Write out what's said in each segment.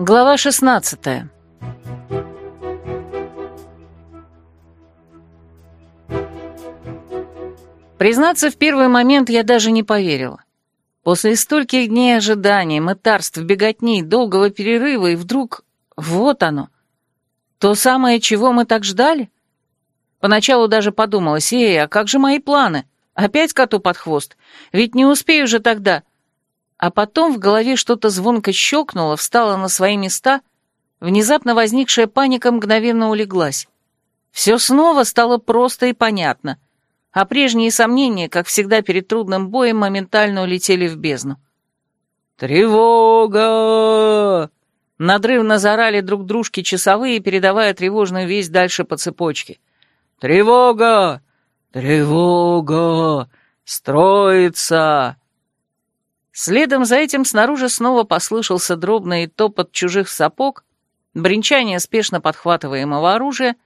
Глава 16 Признаться, в первый момент я даже не поверила. После стольких дней ожиданий, мытарств, беготни, долгого перерыва, и вдруг вот оно. То самое, чего мы так ждали? Поначалу даже подумалось, эй, а как же мои планы? Опять коту под хвост? Ведь не успею же тогда. А потом в голове что-то звонко щелкнуло, встало на свои места, внезапно возникшая паника мгновенно улеглась. Все снова стало просто и понятно — а прежние сомнения, как всегда перед трудным боем, моментально улетели в бездну. «Тревога!» Надрывно заорали друг дружке часовые, передавая тревожную весть дальше по цепочке. «Тревога! Тревога! Строится!» Следом за этим снаружи снова послышался дробный топот чужих сапог, бренчание спешно подхватываемого оружия,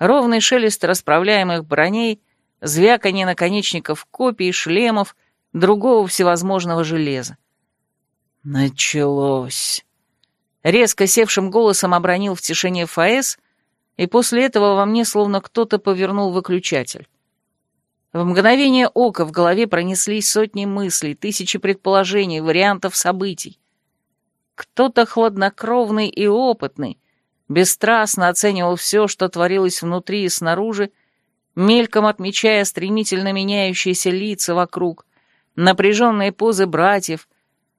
ровный шелест расправляемых броней звяканье наконечников копий, шлемов, другого всевозможного железа. «Началось!» Резко севшим голосом обронил в тишине ФАЭС, и после этого во мне словно кто-то повернул выключатель. В мгновение ока в голове пронеслись сотни мыслей, тысячи предположений, вариантов событий. Кто-то хладнокровный и опытный, бесстрастно оценивал все, что творилось внутри и снаружи, мельком отмечая стремительно меняющиеся лица вокруг, напряженные позы братьев,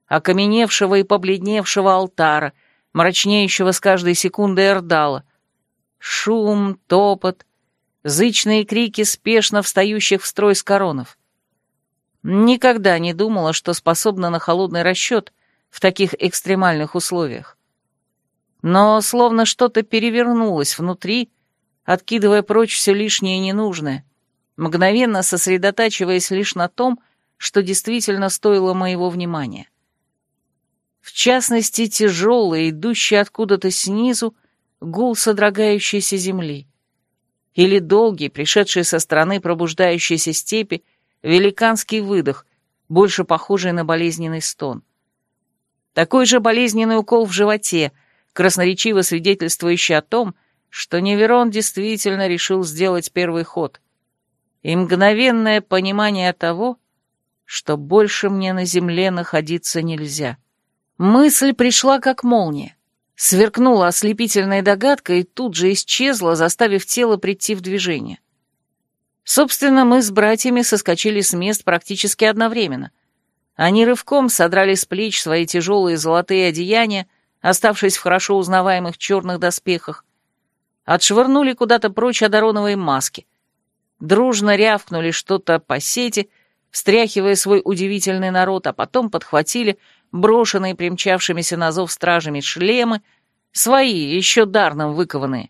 окаменевшего и побледневшего алтара, мрачнеющего с каждой секунды Эрдала. Шум, топот, зычные крики спешно встающих в строй скоронов. Никогда не думала, что способна на холодный расчет в таких экстремальных условиях. Но словно что-то перевернулось внутри, откидывая прочь все лишнее и ненужное, мгновенно сосредотачиваясь лишь на том, что действительно стоило моего внимания. В частности, тяжелый, идущий откуда-то снизу, гул содрогающейся земли. Или долгий, пришедший со стороны пробуждающейся степи, великанский выдох, больше похожий на болезненный стон. Такой же болезненный укол в животе, красноречиво свидетельствующий о том, что Неверон действительно решил сделать первый ход, и мгновенное понимание того, что больше мне на земле находиться нельзя. Мысль пришла как молния, сверкнула ослепительной догадкой и тут же исчезла, заставив тело прийти в движение. Собственно, мы с братьями соскочили с мест практически одновременно. Они рывком содрали с плеч свои тяжелые золотые одеяния, оставшись в хорошо узнаваемых черных доспехах, отшвырнули куда-то прочь одароновые маски. Дружно рявкнули что-то по сети, встряхивая свой удивительный народ, а потом подхватили брошенные примчавшимися на зов стражами шлемы, свои, еще дарном выкованные,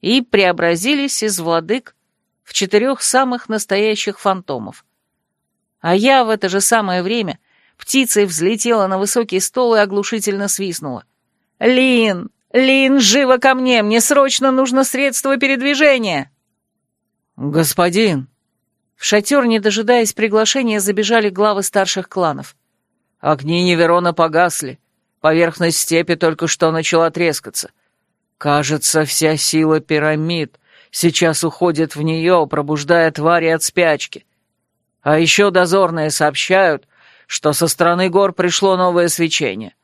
и преобразились из владык в четырех самых настоящих фантомов. А я в это же самое время птицей взлетела на высокий стол и оглушительно свистнула. «Лин! «Лин, живо ко мне! Мне срочно нужно средство передвижения!» «Господин!» В шатер, не дожидаясь приглашения, забежали главы старших кланов. «Огни Неверона погасли. Поверхность степи только что начала трескаться. Кажется, вся сила пирамид сейчас уходит в нее, пробуждая твари от спячки. А еще дозорные сообщают, что со стороны гор пришло новое свечение.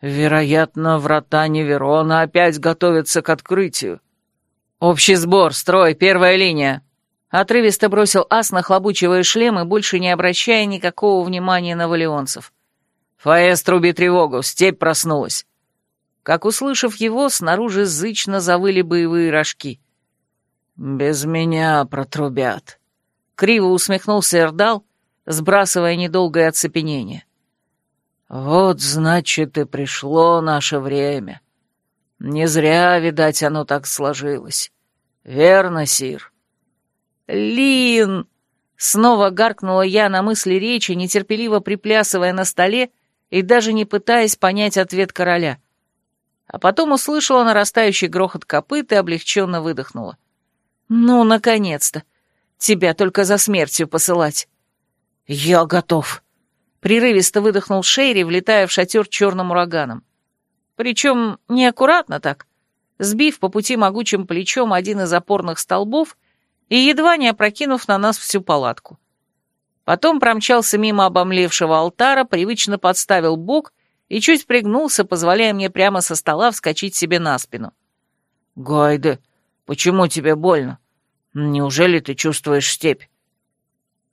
Вероятно, врата Неверона опять готовятся к открытию. «Общий сбор, строй, первая линия!» Отрывисто бросил ас, нахлобучивая шлем и больше не обращая никакого внимания на валионцев. «Фаэс, труби тревогу, степь проснулась!» Как услышав его, снаружи зычно завыли боевые рожки. «Без меня протрубят!» Криво усмехнулся Эрдал, сбрасывая недолгое оцепенение. «Вот, значит, и пришло наше время. Не зря, видать, оно так сложилось. Верно, Сир?» «Лин!» Снова гаркнула я на мысли речи, нетерпеливо приплясывая на столе и даже не пытаясь понять ответ короля. А потом услышала нарастающий грохот копыт и облегченно выдохнула. «Ну, наконец-то! Тебя только за смертью посылать!» «Я готов!» Прерывисто выдохнул Шейри, влетая в шатер черным ураганом. Причем неаккуратно так, сбив по пути могучим плечом один из опорных столбов и едва не опрокинув на нас всю палатку. Потом промчался мимо обомлевшего алтара, привычно подставил бок и чуть пригнулся, позволяя мне прямо со стола вскочить себе на спину. «Гайде, почему тебе больно? Неужели ты чувствуешь степь?»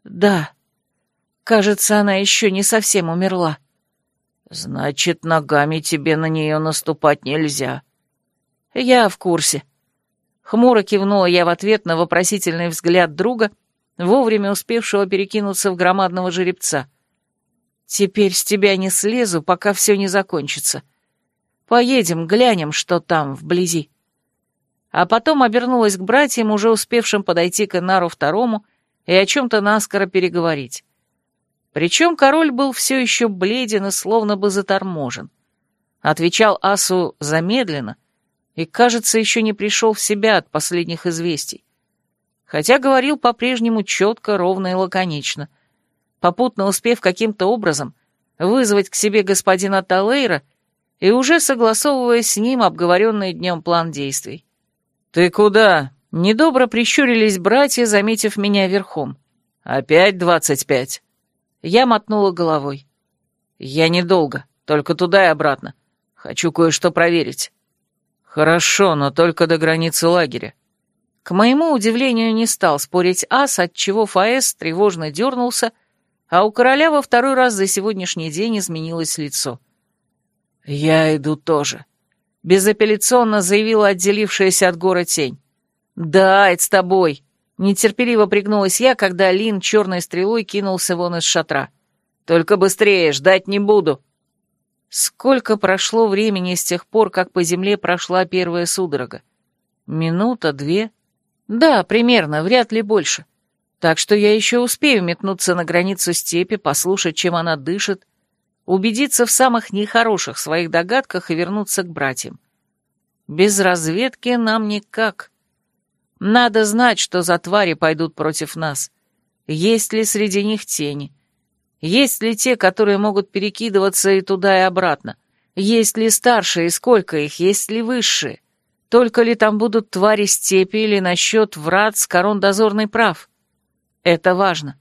«Да. Кажется, она еще не совсем умерла». «Значит, ногами тебе на нее наступать нельзя». «Я в курсе». Хмуро кивнула я в ответ на вопросительный взгляд друга, вовремя успевшего перекинуться в громадного жеребца. «Теперь с тебя не слезу, пока все не закончится. Поедем, глянем, что там, вблизи». А потом обернулась к братьям, уже успевшим подойти к Энару Второму, и о чем-то наскоро переговорить. Причем король был все еще бледен и словно бы заторможен. Отвечал Асу замедленно и, кажется, еще не пришел в себя от последних известий. Хотя говорил по-прежнему четко, ровно и лаконично, попутно успев каким-то образом вызвать к себе господина Талейра и уже согласовывая с ним обговоренный днем план действий. «Ты куда?» Недобро прищурились братья, заметив меня верхом. «Опять двадцать пять?» Я мотнула головой. «Я недолго, только туда и обратно. Хочу кое-что проверить». «Хорошо, но только до границы лагеря». К моему удивлению не стал спорить ас, отчего Фаэс тревожно дернулся, а у короля во второй раз за сегодняшний день изменилось лицо. «Я иду тоже», — безапелляционно заявила отделившаяся от гора тень. «Да, это с тобой!» Нетерпеливо пригнулась я, когда Лин черной стрелой кинулся вон из шатра. «Только быстрее, ждать не буду!» Сколько прошло времени с тех пор, как по земле прошла первая судорога? Минута, две? Да, примерно, вряд ли больше. Так что я еще успею метнуться на границу степи, послушать, чем она дышит, убедиться в самых нехороших своих догадках и вернуться к братьям. Без разведки нам никак. Надо знать, что за твари пойдут против нас. Есть ли среди них тени? Есть ли те, которые могут перекидываться и туда, и обратно? Есть ли старшие, сколько их? Есть ли высшие? Только ли там будут твари степи или насчет врат с корон дозорный прав? Это важно.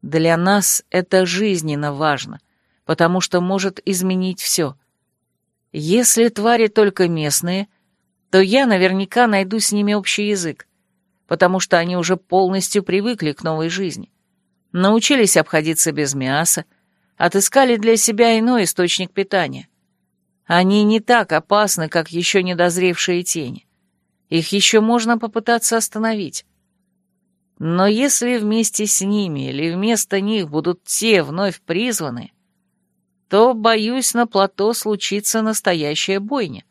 Для нас это жизненно важно, потому что может изменить все. Если твари только местные, то я наверняка найду с ними общий язык, потому что они уже полностью привыкли к новой жизни. Научились обходиться без мяса, отыскали для себя иной источник питания. Они не так опасны, как еще недозревшие тени. Их еще можно попытаться остановить. Но если вместе с ними или вместо них будут те вновь призваны, то, боюсь, на плато случится настоящая бойня.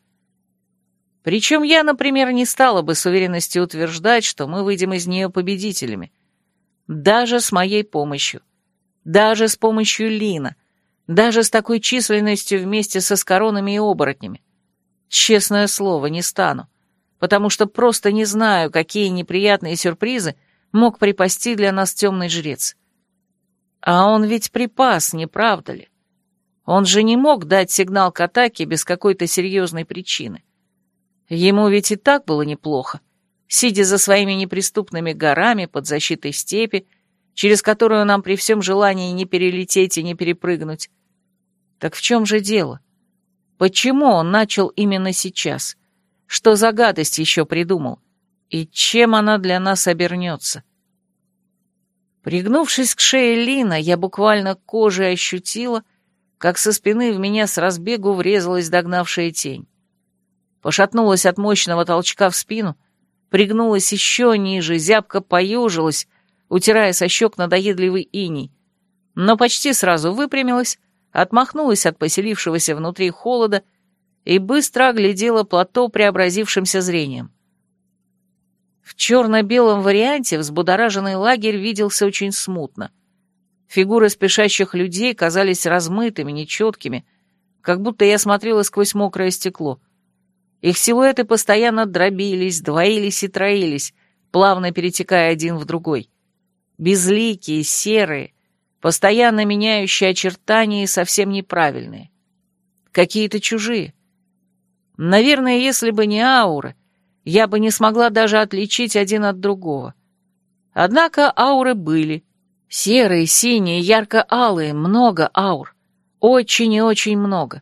Причем я, например, не стала бы с уверенностью утверждать, что мы выйдем из нее победителями. Даже с моей помощью. Даже с помощью Лина. Даже с такой численностью вместе со скоронами и оборотнями. Честное слово, не стану. Потому что просто не знаю, какие неприятные сюрпризы мог припасти для нас темный жрец. А он ведь припас, не правда ли? Он же не мог дать сигнал к атаке без какой-то серьезной причины. Ему ведь и так было неплохо, сидя за своими неприступными горами под защитой степи, через которую нам при всем желании не перелететь и не перепрыгнуть. Так в чем же дело? Почему он начал именно сейчас? Что за гадость еще придумал? И чем она для нас обернется? Пригнувшись к шее Лина, я буквально кожей ощутила, как со спины в меня с разбегу врезалась догнавшая тень пошатнулась от мощного толчка в спину, пригнулась еще ниже, зябко поежилась, утирая со щек надоедливый иней, но почти сразу выпрямилась, отмахнулась от поселившегося внутри холода и быстро оглядела плато преобразившимся зрением. В черно-белом варианте взбудораженный лагерь виделся очень смутно. Фигуры спешащих людей казались размытыми, нечеткими, как будто я смотрела сквозь мокрое стекло — их силуэты постоянно дробились, двоились и троились, плавно перетекая один в другой. Безликие, серые, постоянно меняющие очертания и совсем неправильные. Какие-то чужие. Наверное, если бы не ауры, я бы не смогла даже отличить один от другого. Однако ауры были. Серые, синие, ярко-алые, много аур. Очень и очень много.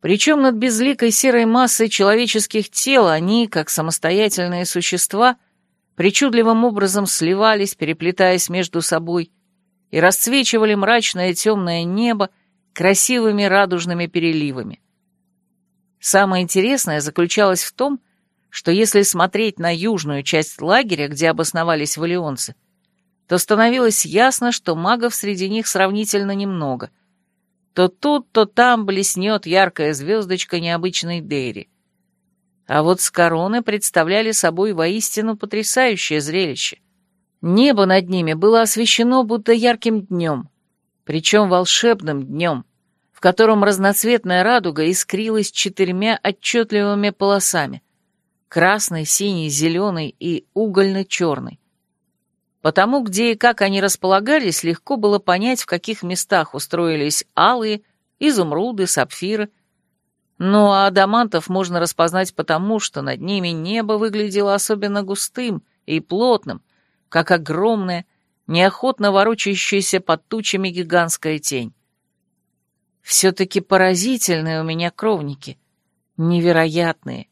Причем над безликой серой массой человеческих тел они, как самостоятельные существа, причудливым образом сливались, переплетаясь между собой, и расцвечивали мрачное темное небо красивыми радужными переливами. Самое интересное заключалось в том, что если смотреть на южную часть лагеря, где обосновались валионцы, то становилось ясно, что магов среди них сравнительно немного. То тут, то там блеснет яркая звездочка необычной Дейри. А вот с короны представляли собой воистину потрясающее зрелище. Небо над ними было освещено будто ярким днем, причем волшебным днем, в котором разноцветная радуга искрилась четырьмя отчетливыми полосами — красный, синий, зеленый и угольно-черный. Потому где и как они располагались, легко было понять, в каких местах устроились алые, изумруды, сапфиры. Ну а адамантов можно распознать потому, что над ними небо выглядело особенно густым и плотным, как огромная, неохотно ворочающаяся под тучами гигантская тень. Все-таки поразительные у меня кровники, невероятные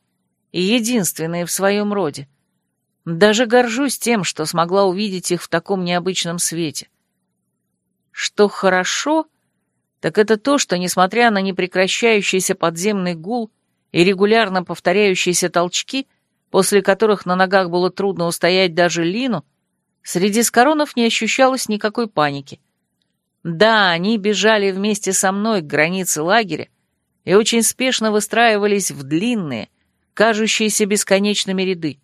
и единственные в своем роде. Даже горжусь тем, что смогла увидеть их в таком необычном свете. Что хорошо, так это то, что, несмотря на непрекращающийся подземный гул и регулярно повторяющиеся толчки, после которых на ногах было трудно устоять даже Лину, Среди скоронов не ощущалось никакой паники. Да, они бежали вместе со мной к границе лагеря и очень спешно выстраивались в длинные, кажущиеся бесконечными ряды.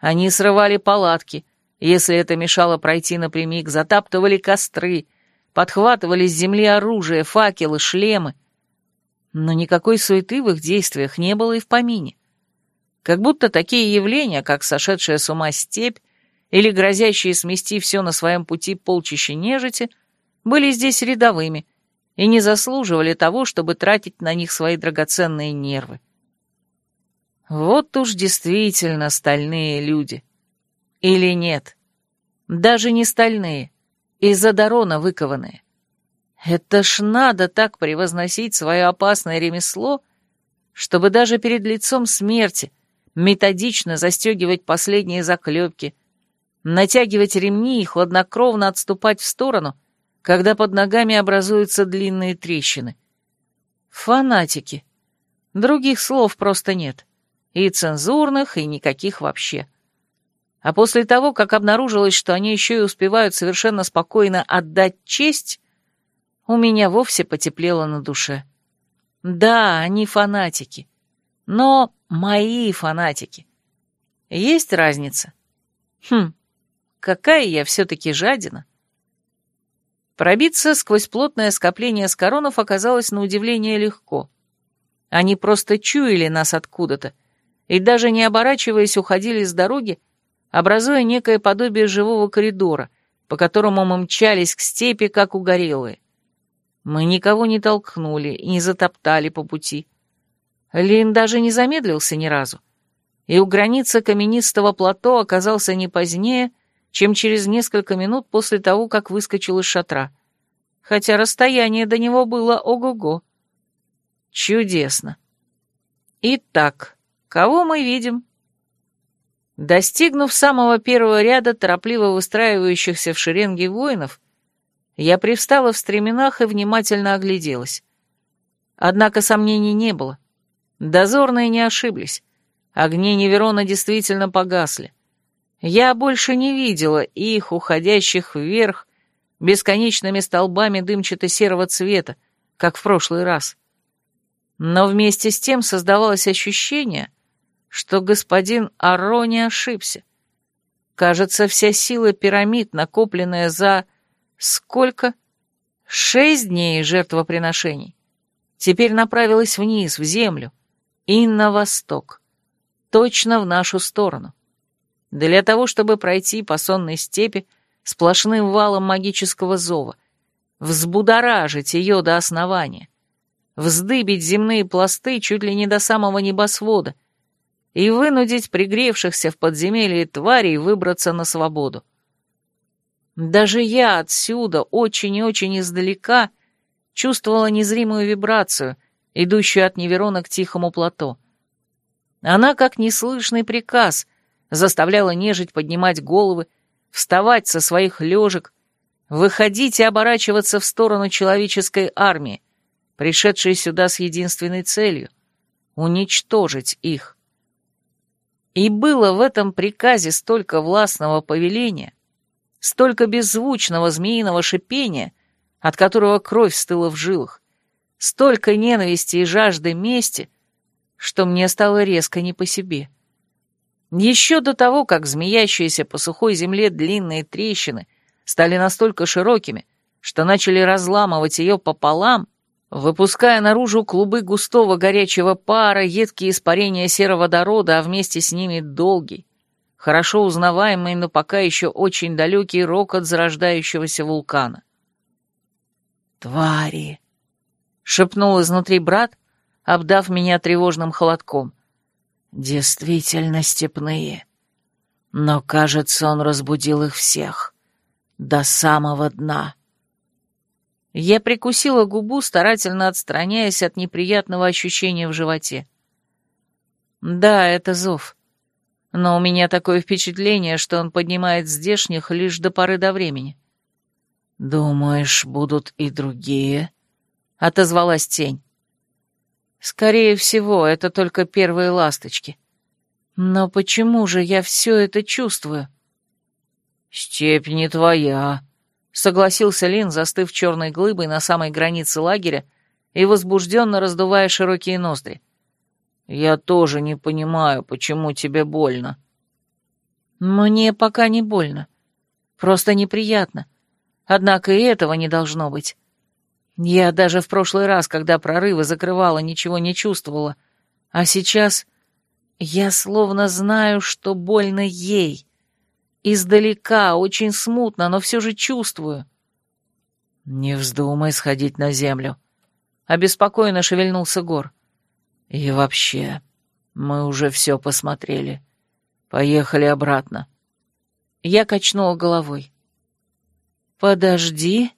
Они срывали палатки, если это мешало пройти напрямик, затаптывали костры, подхватывали с земли оружие, факелы, шлемы. Но никакой суеты в их действиях не было и в помине. Как будто такие явления, как сошедшая с ума степь, или грозящие смести все на своем пути полчища нежити, были здесь рядовыми и не заслуживали того, чтобы тратить на них свои драгоценные нервы. Вот уж действительно стальные люди. Или нет? Даже не стальные, из Адарона выкованные. Это ж надо так превозносить свое опасное ремесло, чтобы даже перед лицом смерти методично застегивать последние заклепки, натягивать ремни и хладнокровно отступать в сторону, когда под ногами образуются длинные трещины. Фанатики. Других слов просто нет. И цензурных, и никаких вообще. А после того, как обнаружилось, что они еще и успевают совершенно спокойно отдать честь, у меня вовсе потеплело на душе. Да, они фанатики. Но мои фанатики. Есть разница? Хм, Какая я все-таки жадина. Пробиться сквозь плотное скопление скоронов оказалось на удивление легко. Они просто чуяли нас откуда-то, и даже не оборачиваясь уходили с дороги, образуя некое подобие живого коридора, по которому мы мчались к степи, как угорелые. Мы никого не толкнули и не затоптали по пути. Лин даже не замедлился ни разу, и у границы каменистого плато оказался не позднее, чем через несколько минут после того, как выскочил из шатра. Хотя расстояние до него было ого-го. Чудесно. Итак, кого мы видим? Достигнув самого первого ряда торопливо выстраивающихся в шеренге воинов, я привстала в стременах и внимательно огляделась. Однако сомнений не было. Дозорные не ошиблись. Огни Неверона действительно погасли. Я больше не видела их, уходящих вверх, бесконечными столбами дымчато-серого цвета, как в прошлый раз. Но вместе с тем создавалось ощущение, что господин Аро не ошибся. Кажется, вся сила пирамид, накопленная за... сколько? Шесть дней жертвоприношений. Теперь направилась вниз, в землю, и на восток, точно в нашу сторону для того, чтобы пройти по сонной степи сплошным валом магического зова, взбудоражить ее до основания. вздыбить земные пласты чуть ли не до самого небосвода и вынудить пригревшихся в подземелье тварей выбраться на свободу. Даже я отсюда, очень и очень издалека, чувствовала незримую вибрацию, идущую от Неверона к тихому плато. Она, как неслышный приказ, заставляла нежить поднимать головы, вставать со своих лежек, выходить и оборачиваться в сторону человеческой армии, пришедшей сюда с единственной целью — уничтожить их. И было в этом приказе столько властного повеления, столько беззвучного змеиного шипения, от которого кровь стыла в жилах, столько ненависти и жажды мести, что мне стало резко не по себе. Еще до того, как змеящиеся по сухой земле длинные трещины стали настолько широкими, что начали разламывать ее пополам, выпуская наружу клубы густого горячего пара, едкие испарения сероводорода, а вместе с ними долгий, хорошо узнаваемый, но пока еще очень далекий рокот зарождающегося вулкана. «Твари!» — шепнул изнутри брат, обдав меня тревожным холодком. «Действительно степные. Но, кажется, он разбудил их всех. До самого дна». Я прикусила губу, старательно отстраняясь от неприятного ощущения в животе. Да, это зов. Но у меня такое впечатление, что он поднимает здешних лишь до поры до времени. «Думаешь, будут и другие?» — отозвалась тень. «Скорее всего, это только первые ласточки. Но почему же я все это чувствую?» «Степь не твоя», Согласился Лин, застыв черной глыбой на самой границе лагеря и возбужденно раздувая широкие ноздри. «Я тоже не понимаю, почему тебе больно». «Мне пока не больно. Просто неприятно. Однако и этого не должно быть. Я даже в прошлый раз, когда прорывы закрывала, ничего не чувствовала. А сейчас я словно знаю, что больно ей. Издалека, очень смутно, но все же чувствую. «Не вздумай сходить на землю», — обеспокоенно шевельнулся Гор. «И вообще, мы уже все посмотрели. Поехали обратно». Я качнула головой. «Подожди».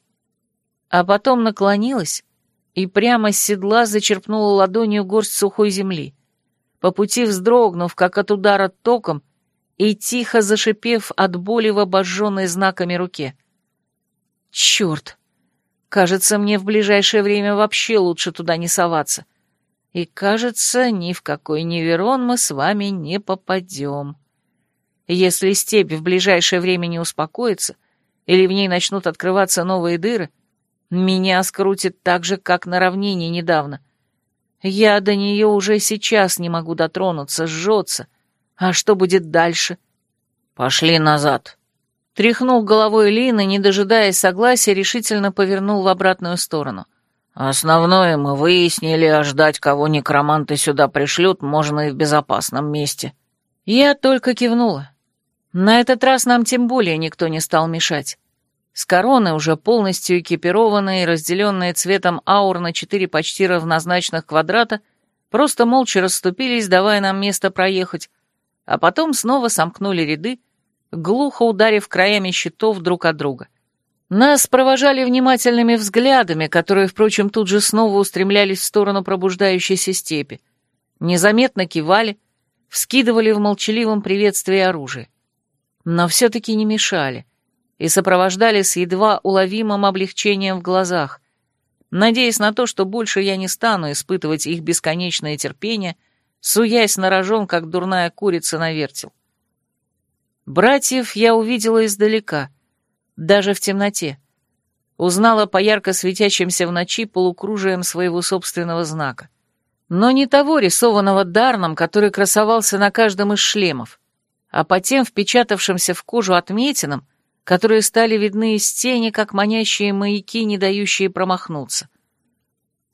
А потом наклонилась и прямо с седла зачерпнула ладонью горсть сухой земли. По пути вздрогнув, как от удара током, и тихо зашипев от боли в обожженной знаками руке. «Черт! Кажется, мне в ближайшее время вообще лучше туда не соваться. И, кажется, ни в какой Неверон мы с вами не попадем. Если степь в ближайшее время не успокоится, или в ней начнут открываться новые дыры, меня скрутит так же, как на равнине недавно. Я до нее уже сейчас не могу дотронуться, сжется, а что будет дальше? Пошли назад. Тряхнул головой Лина, не дожидаясь согласия, решительно повернул в обратную сторону. Основное мы выяснили, а ждать, кого некроманты сюда пришлют, можно и в безопасном месте. Я только кивнула. На этот раз нам тем более никто не стал мешать. С короны, уже полностью экипированные и разделенные цветом аур на четыре почти равнозначных квадрата, просто молча расступились, давая нам место проехать, а потом снова сомкнули ряды, глухо ударив краями щитов друг от друга. Нас провожали внимательными взглядами, которые, впрочем, тут же снова устремлялись в сторону пробуждающейся степи. Незаметно кивали, вскидывали в молчаливом приветствии оружие. Но все-таки не мешали и сопровождали с едва уловимым облегчением в глазах, надеясь на то, что больше я не стану испытывать их бесконечное терпение — суясь на рожон, как дурная курица на вертел. Братьев я увидела издалека, даже в темноте. Узнала по ярко светящимся в ночи полукружием своего собственного знака. Но не того, рисованного Дарном, который красовался на каждом из шлемов, а по тем впечатавшимся в кожу отметинам, которые стали видны из тени, как манящие маяки, не дающие промахнуться.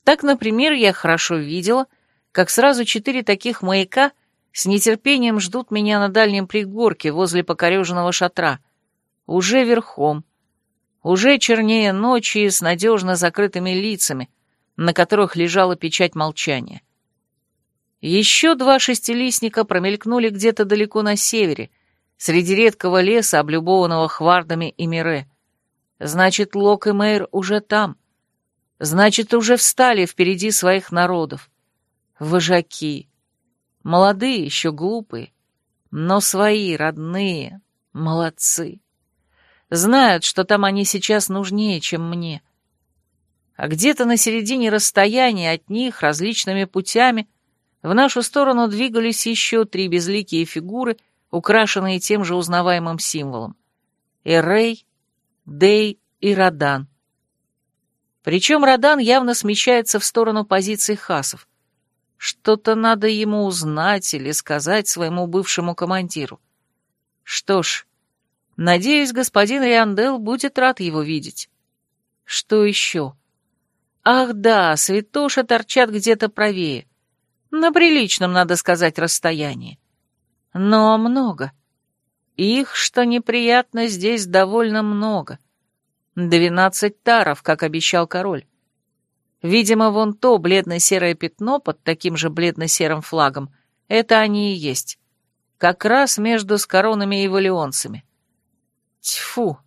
Так, например, я хорошо видела — как сразу четыре таких маяка с нетерпением ждут меня на дальнем пригорке возле покореженного шатра. Уже верхом. Уже чернее ночи с надежно закрытыми лицами, на которых лежала печать молчания. Еще два шестилистника промелькнули где-то далеко на севере, среди редкого леса, облюбованного хвардами и мире. Значит, Лок и Мэйр уже там. Значит, уже встали впереди своих народов. Вожаки. Молодые, еще глупые, но свои, родные, молодцы. Знают, что там они сейчас нужнее, чем мне. А где-то на середине расстояния от них различными путями в нашу сторону двигались еще три безликие фигуры, украшенные тем же узнаваемым символом. Эрей, Дей и Радан. Причем Радан явно смещается в сторону позиций хасов. Что-то надо ему узнать или сказать своему бывшему командиру. Что ж, надеюсь, господин Риандел будет рад его видеть. Что еще? Ах да, святоши торчат где-то правее. На приличном, надо сказать, расстоянии. Но много. Их, что неприятно, здесь довольно много. Двенадцать таров, как обещал король. Видимо, вон то бледно-серое пятно под таким же бледно-серым флагом, это они и есть. Как раз между с коронами и валионцами. Тьфу!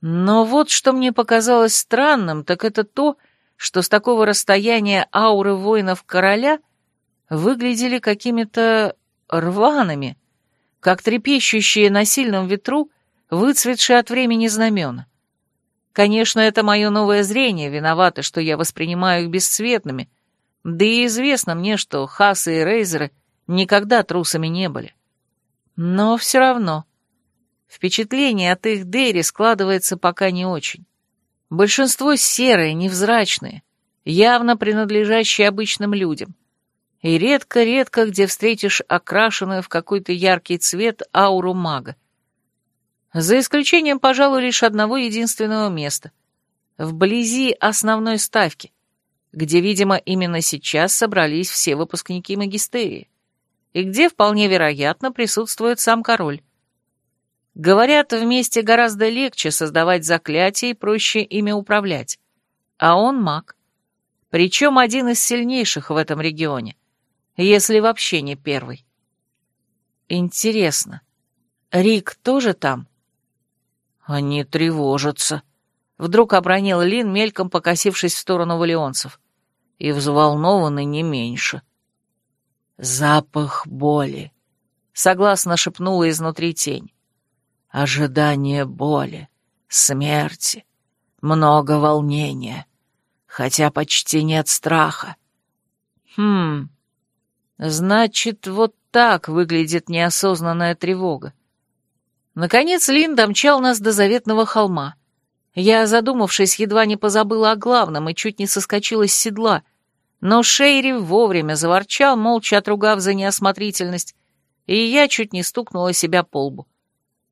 Но вот что мне показалось странным, так это то, что с такого расстояния ауры воинов короля выглядели какими-то рваными, как трепещущие на сильном ветру, выцветшие от времени знамена. Конечно, это мое новое зрение виновато, что я воспринимаю их бесцветными, да и известно мне, что хасы и рейзеры никогда трусами не были. Но все равно, впечатление от их Дейри складывается пока не очень. Большинство серые, невзрачные, явно принадлежащие обычным людям. И редко-редко где встретишь окрашенную в какой-то яркий цвет ауру мага. За исключением, пожалуй, лишь одного единственного места. Вблизи основной ставки, где, видимо, именно сейчас собрались все выпускники магистерии, и где, вполне вероятно, присутствует сам король. Говорят, вместе гораздо легче создавать заклятия и проще ими управлять. А он маг. Причем один из сильнейших в этом регионе, если вообще не первый. Интересно, Рик тоже там? Они тревожатся. Вдруг обронил Лин, мельком покосившись в сторону валионцев. И взволнованы не меньше. Запах боли. Согласно шепнула изнутри тень ожидание боли, смерти, много волнения, хотя почти нет страха. Хм, значит, вот так выглядит неосознанная тревога. Наконец Лин домчал нас до заветного холма. Я, задумавшись, едва не позабыла о главном и чуть не соскочила с седла, но Шейри вовремя заворчал, молча отругав за неосмотрительность, и я чуть не стукнула себя по лбу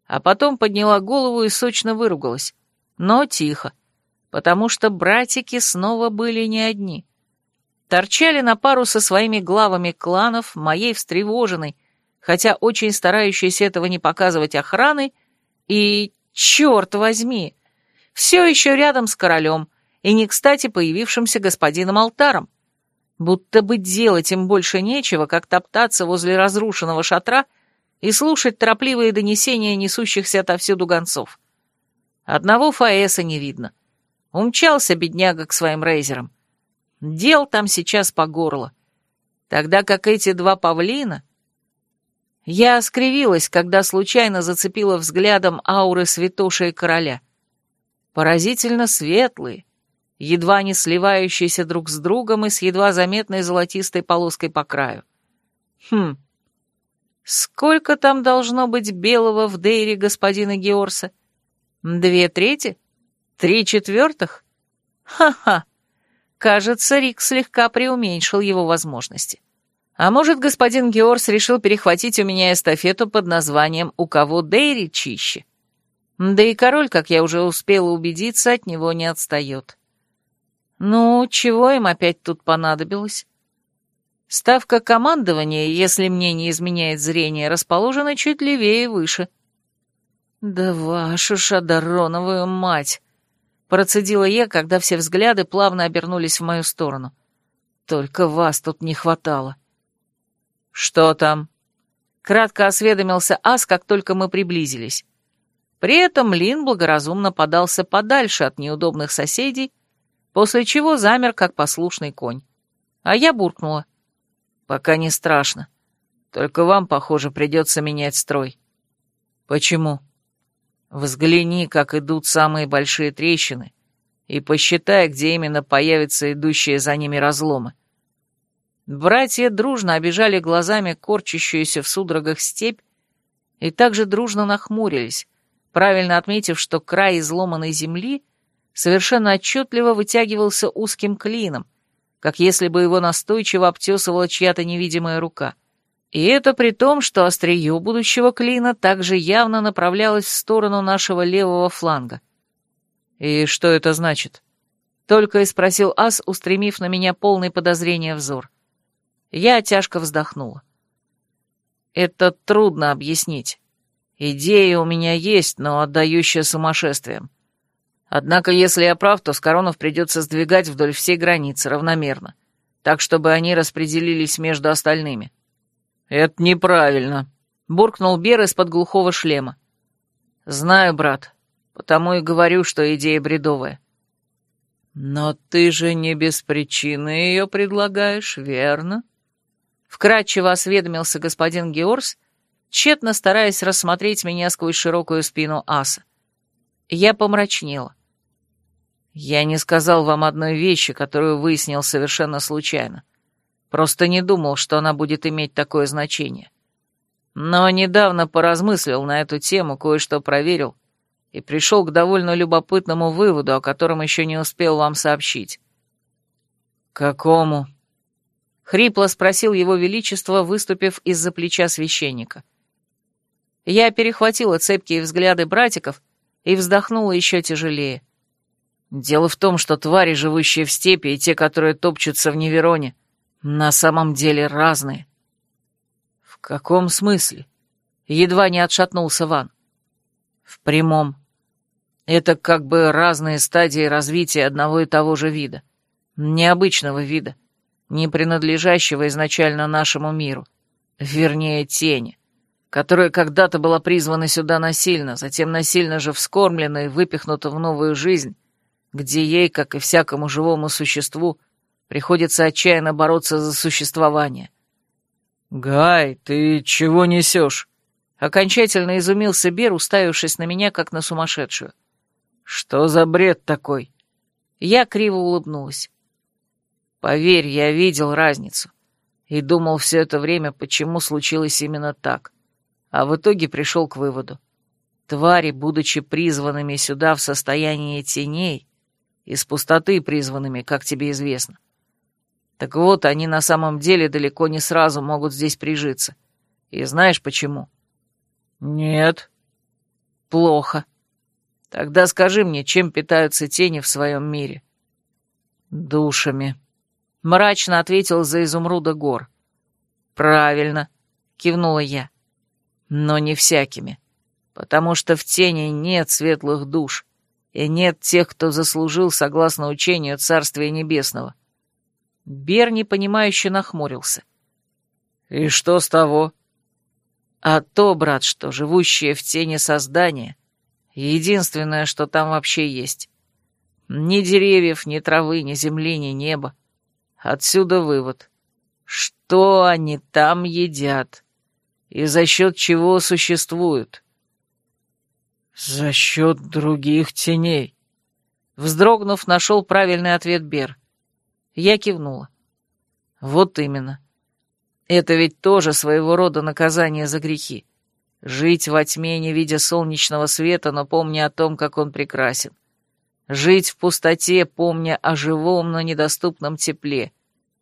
а потом подняла голову и сочно выругалась. Но тихо, потому что братики снова были не одни. Торчали на пару со своими главами кланов, моей встревоженной, хотя очень старающейся этого не показывать охраны, и, черт возьми, все еще рядом с королем и не кстати появившимся господином Алтаром. Будто бы делать им больше нечего, как топтаться возле разрушенного шатра и слушать торопливые донесения несущихся отовсюду гонцов. Одного Фаэса не видно. Умчался бедняга к своим рейзерам. Дел там сейчас по горло. Тогда как эти два павлина... Я скривилась, когда случайно зацепила взглядом ауры святоши и короля. Поразительно светлые, едва не сливающиеся друг с другом и с едва заметной золотистой полоской по краю. Хм, Сколько там должно быть белого в дейре господина Георса? Две трети? Три четвертых? Ха-ха! Кажется, Рик слегка преуменьшил его возможности. А может, господин Георс решил перехватить у меня эстафету под названием «У кого Дейри чище?» Да и король, как я уже успела убедиться, от него не отстает. Ну, чего им опять тут понадобилось? Ставка командования, если мне не изменяет зрение, расположена чуть левее и выше. Да вашу шадароновую мать! Процедила я, когда все взгляды плавно обернулись в мою сторону. Только вас тут не хватало. Что там? Кратко осведомился Ас, как только мы приблизились. При этом Лин благоразумно подался подальше от неудобных соседей, после чего замер, как послушный конь. А я буркнула. «Пока не страшно. Только вам, похоже, придется менять строй». «Почему?» «Взгляни, как идут самые большие трещины, и посчитай, где именно появятся идущие за ними разломы». Братья дружно обижали глазами корчащуюся в судорогах степь и также дружно нахмурились, правильно отметив, что край изломанной земли совершенно отчетливо вытягивался узким клином, как если бы его настойчиво обтесывала чья-то невидимая рука. И это при том, что острие будущего клина также явно направлялось в сторону нашего левого фланга. «И что это значит?» Только и спросил Ас, устремив на меня полный подозрения взор. Я тяжко вздохнула. «Это трудно объяснить. Идея у меня есть, но отдающая сумасшествием. Однако, если я прав, то Скоронов придется сдвигать вдоль всей границы равномерно, так, чтобы они распределились между остальными. «Это неправильно», — буркнул Бер из-под глухого шлема. «Знаю, брат, потому и говорю, что идея бредовая». «Но ты же не без причины ее предлагаешь, верно?» Вкратчиво осведомился господин Георс, тщетно стараясь рассмотреть меня сквозь широкую спину аса. Я помрачнела. Я не сказал вам одной вещи, которую выяснил совершенно случайно. Просто не думал, что она будет иметь такое значение. Но недавно поразмыслил на эту тему, кое-что проверил и пришел к довольно любопытному выводу, о котором еще не успел вам сообщить. «Какому?» — хрипло спросил его величество, выступив из-за плеча священника. — я перехватила цепкие взгляды братиков и вздохнула еще тяжелее. Дело в том, что твари, живущие в степи, и те, которые топчутся в Невероне, на самом деле разные. В каком смысле? Едва не отшатнулся Ван. В прямом. Это как бы разные стадии развития одного и того же вида. Необычного вида, не принадлежащего изначально нашему миру. Вернее, тени которая когда-то была призвана сюда насильно, затем насильно же вскормлена и выпихнута в новую жизнь, где ей, как и всякому живому существу, приходится отчаянно бороться за существование. «Гай, ты чего несешь?» Окончательно изумился Бер, уставившись на меня, как на сумасшедшую. «Что за бред такой?» Я криво улыбнулась. «Поверь, я видел разницу и думал все это время, почему случилось именно так а в итоге пришел к выводу. Твари, будучи призванными сюда в состоянии теней, из пустоты призванными, как тебе известно. Так вот, они на самом деле далеко не сразу могут здесь прижиться. И знаешь почему? Нет. Плохо. Тогда скажи мне, чем питаются тени в своем мире? Душами. Мрачно ответил за изумруда гор. Правильно, кивнула я но не всякими, потому что в тени нет светлых душ, и нет тех, кто заслужил, согласно учению Царствия Небесного. Берни, понимающе нахмурился. «И что с того?» «А то, брат, что живущие в тени создания — единственное, что там вообще есть. Ни деревьев, ни травы, ни земли, ни неба. Отсюда вывод. Что они там едят?» и за счет чего существуют. За счет других теней. Вздрогнув, нашел правильный ответ Бер. Я кивнула. Вот именно. Это ведь тоже своего рода наказание за грехи. Жить во тьме, не видя солнечного света, но помня о том, как он прекрасен. Жить в пустоте, помня о живом, но недоступном тепле,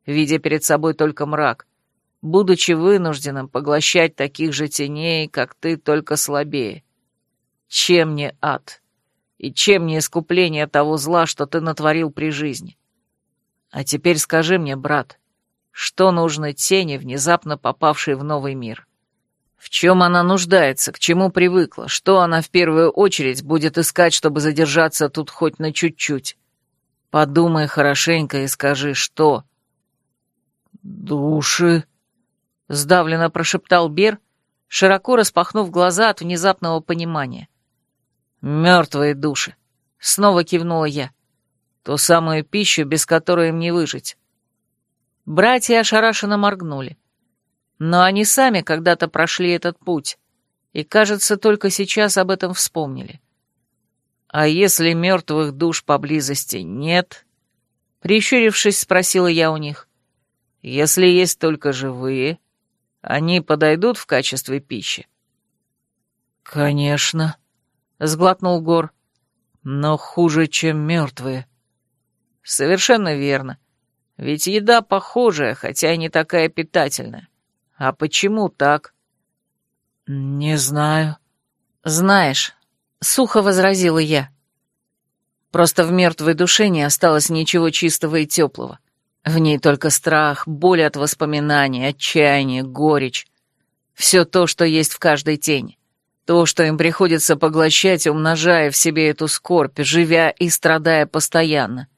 видя перед собой только мрак будучи вынужденным поглощать таких же теней, как ты, только слабее. Чем не ад? И чем не искупление того зла, что ты натворил при жизни? А теперь скажи мне, брат, что нужно тени, внезапно попавшей в новый мир? В чем она нуждается, к чему привыкла, что она в первую очередь будет искать, чтобы задержаться тут хоть на чуть-чуть? Подумай хорошенько и скажи, что. «Души», — сдавленно прошептал Бер, широко распахнув глаза от внезапного понимания. «Мертвые души», — снова кивнула я. «Ту самую пищу, без которой им не выжить». Братья ошарашенно моргнули. Но они сами когда-то прошли этот путь, и, кажется, только сейчас об этом вспомнили. «А если мертвых душ поблизости нет?» Прищурившись, спросила я у них. «Если есть только живые, они подойдут в качестве пищи?» «Конечно», — сглотнул Гор, — «но хуже, чем мертвые». «Совершенно верно. Ведь еда похожая, хотя и не такая питательная. А почему так? Не знаю. Знаешь, сухо возразила я. Просто в мертвой душе не осталось ничего чистого и теплого. В ней только страх, боль от воспоминаний, отчаяние, горечь. Все то, что есть в каждой тени. То, что им приходится поглощать, умножая в себе эту скорбь, живя и страдая постоянно.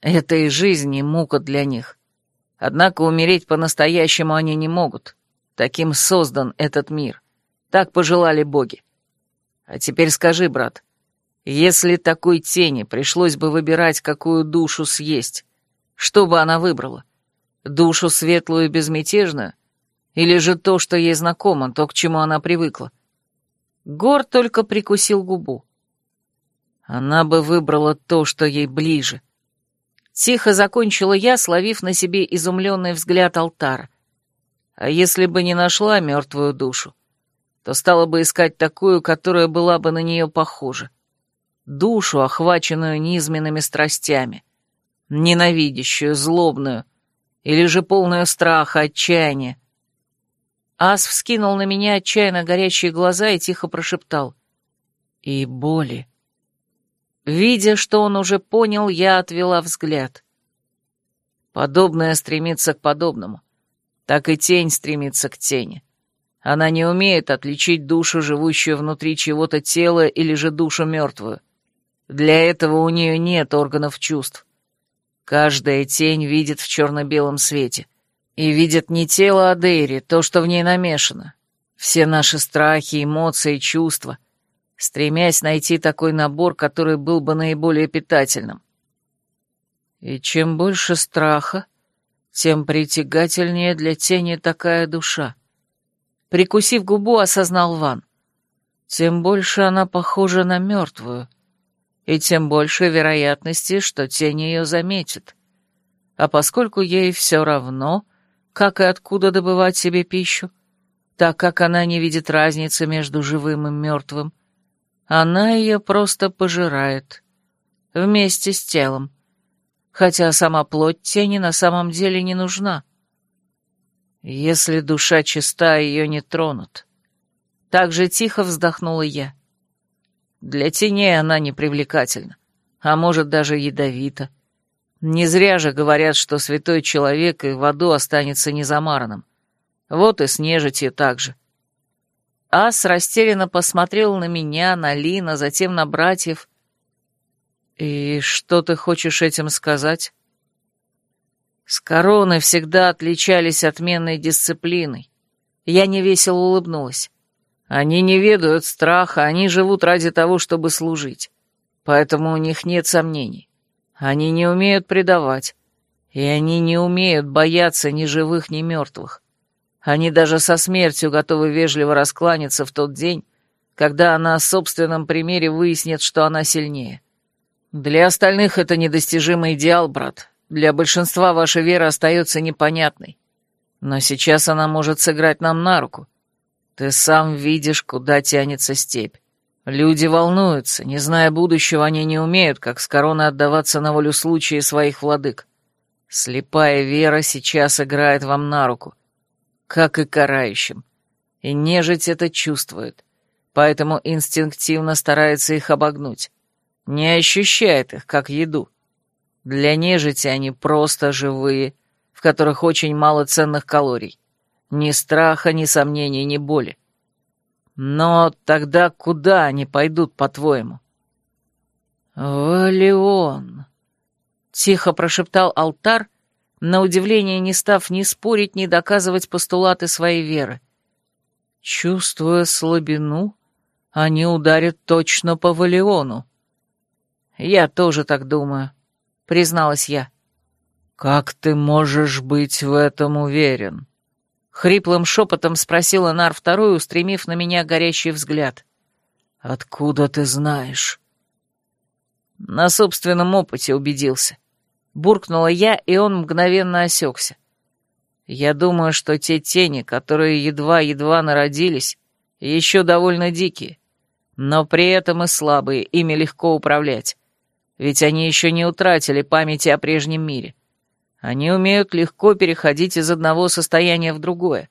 Это и жизнь, и мука для них. Однако умереть по-настоящему они не могут. Таким создан этот мир. Так пожелали боги. А теперь скажи, брат, если такой тени пришлось бы выбирать, какую душу съесть, что бы она выбрала? Душу светлую и безмятежную? Или же то, что ей знакомо, то, к чему она привыкла? Гор только прикусил губу. Она бы выбрала то, что ей ближе — Тихо закончила я, словив на себе изумленный взгляд алтара. А если бы не нашла мертвую душу, то стала бы искать такую, которая была бы на нее похожа. Душу, охваченную низменными страстями, ненавидящую, злобную, или же полную страха, отчаяния. Ас вскинул на меня отчаянно горящие глаза и тихо прошептал. «И боли». Видя, что он уже понял, я отвела взгляд. Подобное стремится к подобному. Так и тень стремится к тени. Она не умеет отличить душу, живущую внутри чего-то тела, или же душу мертвую. Для этого у нее нет органов чувств. Каждая тень видит в черно-белом свете. И видит не тело Адейри, то, что в ней намешано. Все наши страхи, эмоции, чувства — стремясь найти такой набор, который был бы наиболее питательным. И чем больше страха, тем притягательнее для тени такая душа. Прикусив губу, осознал Ван. Тем больше она похожа на мертвую, и тем больше вероятности, что тень ее заметит. А поскольку ей все равно, как и откуда добывать себе пищу, так как она не видит разницы между живым и мертвым, она ее просто пожирает. Вместе с телом. Хотя сама плоть тени на самом деле не нужна. Если душа чиста, ее не тронут. Так же тихо вздохнула я. Для теней она непривлекательна, а может даже ядовита. Не зря же говорят, что святой человек и в аду останется незамаранным. Вот и с нежитью так же. Ас растерянно посмотрел на меня, на Лина, затем на братьев. «И что ты хочешь этим сказать?» С короны всегда отличались отменной дисциплиной. Я невесело улыбнулась. Они не ведают страха, они живут ради того, чтобы служить. Поэтому у них нет сомнений. Они не умеют предавать. И они не умеют бояться ни живых, ни мертвых. Они даже со смертью готовы вежливо раскланяться в тот день, когда она о собственном примере выяснит, что она сильнее. Для остальных это недостижимый идеал, брат. Для большинства ваша вера остается непонятной. Но сейчас она может сыграть нам на руку. Ты сам видишь, куда тянется степь. Люди волнуются, не зная будущего, они не умеют, как с короны отдаваться на волю случая своих владык. Слепая вера сейчас играет вам на руку как и карающим. И нежить это чувствует, поэтому инстинктивно старается их обогнуть. Не ощущает их, как еду. Для нежити они просто живые, в которых очень мало ценных калорий. Ни страха, ни сомнений, ни боли. Но тогда куда они пойдут, по-твоему? «Валион», — тихо прошептал алтар, на удивление не став ни спорить, ни доказывать постулаты своей веры. Чувствуя слабину, они ударят точно по Валиону. «Я тоже так думаю», — призналась я. «Как ты можешь быть в этом уверен?» Хриплым шепотом спросила Нар второй, устремив на меня горящий взгляд. «Откуда ты знаешь?» На собственном опыте убедился. Буркнула я, и он мгновенно осекся. Я думаю, что те тени, которые едва-едва народились, еще довольно дикие, но при этом и слабые, ими легко управлять, ведь они еще не утратили памяти о прежнем мире. Они умеют легко переходить из одного состояния в другое,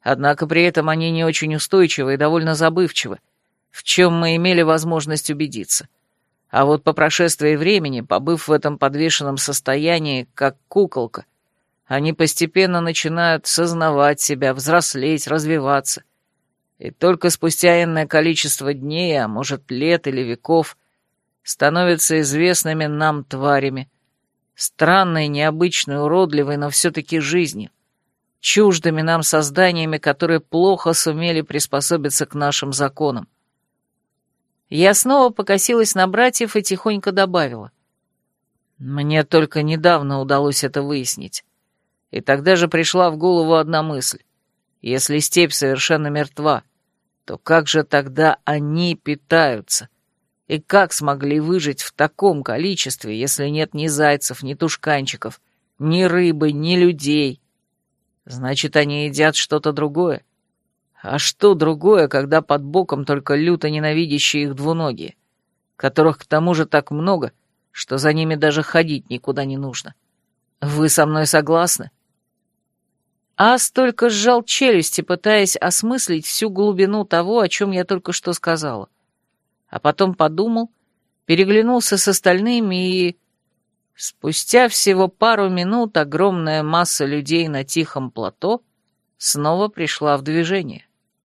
однако при этом они не очень устойчивы и довольно забывчивы, в чем мы имели возможность убедиться. А вот по прошествии времени, побыв в этом подвешенном состоянии, как куколка, они постепенно начинают сознавать себя, взрослеть, развиваться. И только спустя энное количество дней, а может лет или веков, становятся известными нам тварями, странной, необычной, уродливой, но все-таки жизнью, чуждыми нам созданиями, которые плохо сумели приспособиться к нашим законам. Я снова покосилась на братьев и тихонько добавила. Мне только недавно удалось это выяснить. И тогда же пришла в голову одна мысль. Если степь совершенно мертва, то как же тогда они питаются? И как смогли выжить в таком количестве, если нет ни зайцев, ни тушканчиков, ни рыбы, ни людей? Значит, они едят что-то другое. А что другое, когда под боком только люто ненавидящие их двуногие, которых к тому же так много, что за ними даже ходить никуда не нужно? Вы со мной согласны? Ас только сжал челюсти, пытаясь осмыслить всю глубину того, о чем я только что сказала. А потом подумал, переглянулся с остальными и... Спустя всего пару минут огромная масса людей на тихом плато снова пришла в движение.